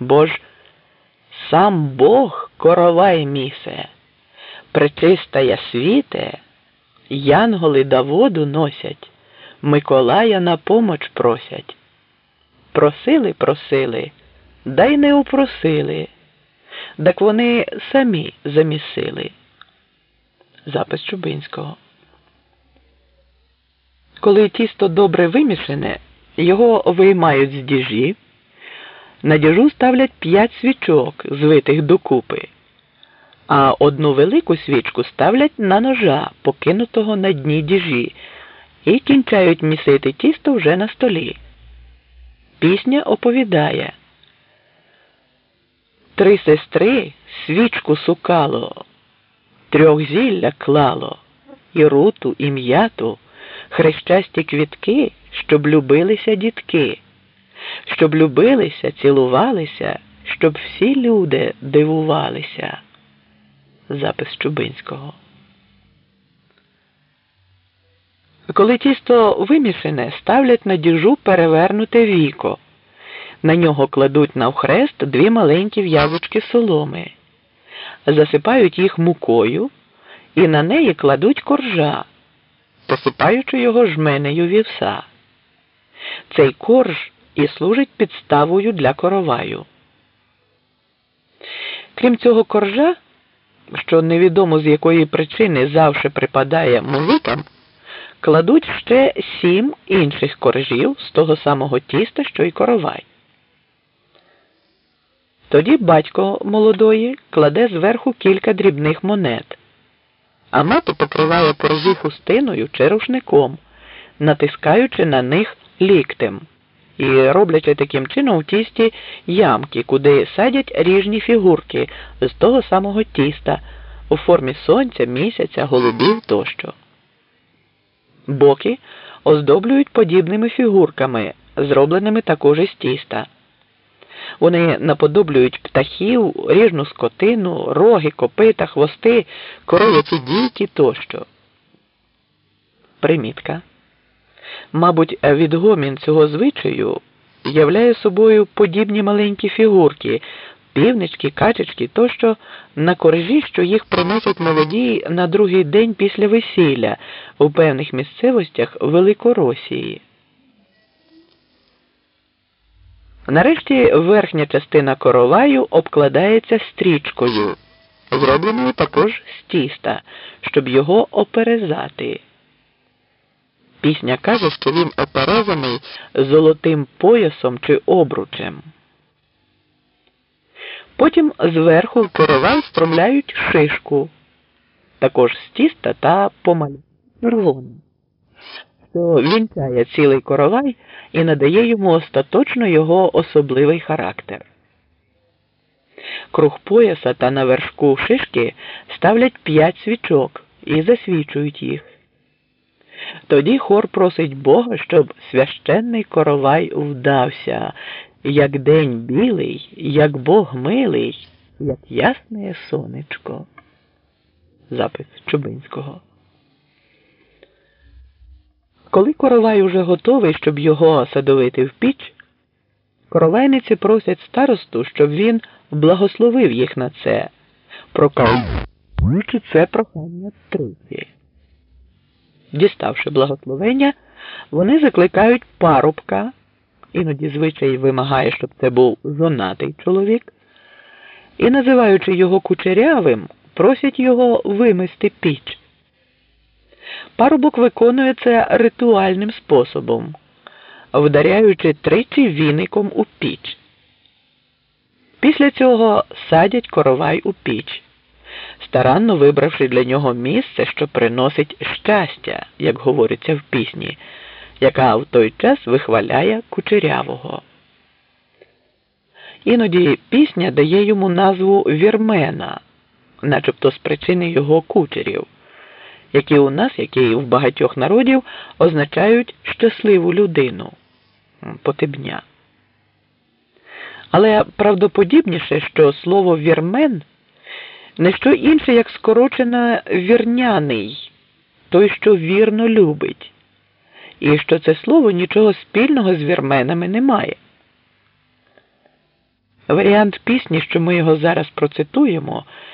Бо ж сам Бог коровай місе, пречистая світе, янголи да воду носять, Миколая на помоч просять. Просили, просили, да й не упросили, так вони самі замісили. Запис Чубинського. Коли тісто добре вимішане, його виймають з діжі, діжу ставлять п'ять свічок, звитих докупи, а одну велику свічку ставлять на ножа, покинутого на дні діжі, і кінчають місити тісто вже на столі. Пісня оповідає. Три сестри свічку сукало, трьох зілля клало, і руту, і м'яту, хрещасті квітки, щоб любилися дітки, щоб любилися, цілувалися, щоб всі люди дивувалися. Запис Чубинського. Коли тісто вимішане, ставлять на діжу перевернуте віко. На нього кладуть навхрест дві маленькі в'язочки соломи, засипають їх мукою і на неї кладуть коржа, посипаючи його жменею вівса. Цей корж і служить підставою для короваю. Крім цього коржа, що невідомо з якої причини завше припадає музикам, кладуть ще сім інших коржів з того самого тіста, що й коровай. Тоді батько молодої кладе зверху кілька дрібних монет, а мати покриває коржі хустиною чи рушником, натискаючи на них ліктем і роблячи таким чином в тісті ямки, куди садять ріжні фігурки з того самого тіста у формі сонця, місяця, голубів тощо. Боки оздоблюють подібними фігурками, зробленими також із тіста. Вони наподоблюють птахів, ріжну скотину, роги, копита, хвости, коров'ячі дійки тощо. Примітка. Мабуть, відгомін цього звичаю являє собою подібні маленькі фігурки, півнички, качечки тощо на коржі, що їх приносять молоді на другий день після весілля у певних місцевостях Великоросії. Нарешті верхня частина короваю обкладається стрічкою, зробленою також з тіста, щоб його оперезати. Пісня каже, що він золотим поясом чи обручем. Потім зверху в коровай встромляють шишку, також з тіста та помалю червоним, що вінчає цілий коровай і надає йому остаточно його особливий характер. Круг пояса та на вершку шишки ставлять п'ять свічок і засвічують їх. Тоді хор просить Бога, щоб священний коровай вдався, як день білий, як Бог милий, як ясне сонечко. Запис Чубинського. Коли коровай уже готовий, щоб його садовити в піч, коровайниці просять старосту, щоб він благословив їх на це, прокаючи це прохання тричі. Діставши благословення, вони закликають парубка, іноді звичай вимагає, щоб це був зонатий чоловік, і, називаючи його кучерявим, просять його вимести піч. Парубок виконує це ритуальним способом, вдаряючи тричі віником у піч. Після цього садять коровай у піч старанно вибравши для нього місце, що приносить щастя, як говориться в пісні, яка в той час вихваляє кучерявого. Іноді пісня дає йому назву вірмена, начебто з причини його кучерів, які у нас, як і в багатьох народів, означають щасливу людину потебня. Але правдоподібніше, що слово вірмен не що інше, як скорочена вірняний, той, що вірно любить, і що це слово нічого спільного з вірменами не має. Варіант пісні, що ми його зараз процитуємо,